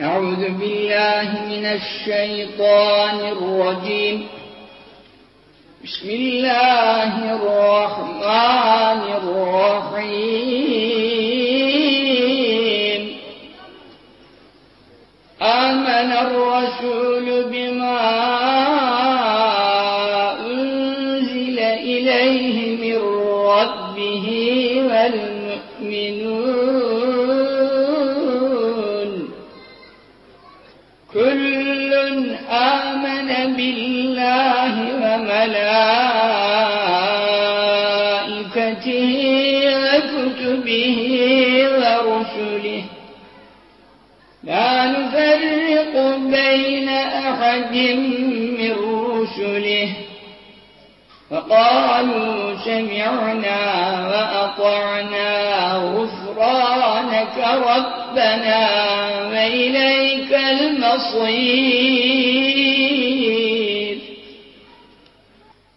أعوذ بالله من الشيطان الرجيم. بسم الله الرحمن الرحيم. آمن الرسول بما أنزل إليه من ربه والمؤمنون بالله وملائكته وكتبه ورسله. لا نفرق بين أحد من رسله. فقالوا سمعنا وأطعنا غفرانك ربنا وإليك المصير.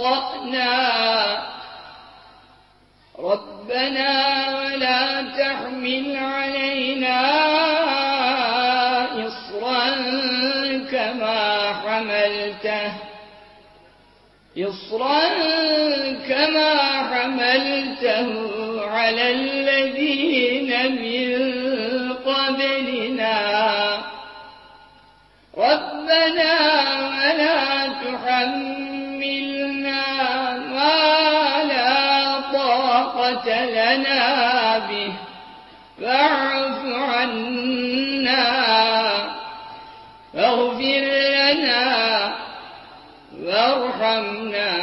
أخطأنا ربنا ولا تحمل علينا إصرا كما حملته. إصرا كما حملته على الذين من قبلنا. طاقة لنا به. فاعف عنا. واغفر لنا. وارحمنا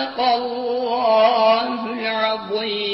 صدق الله العظيم.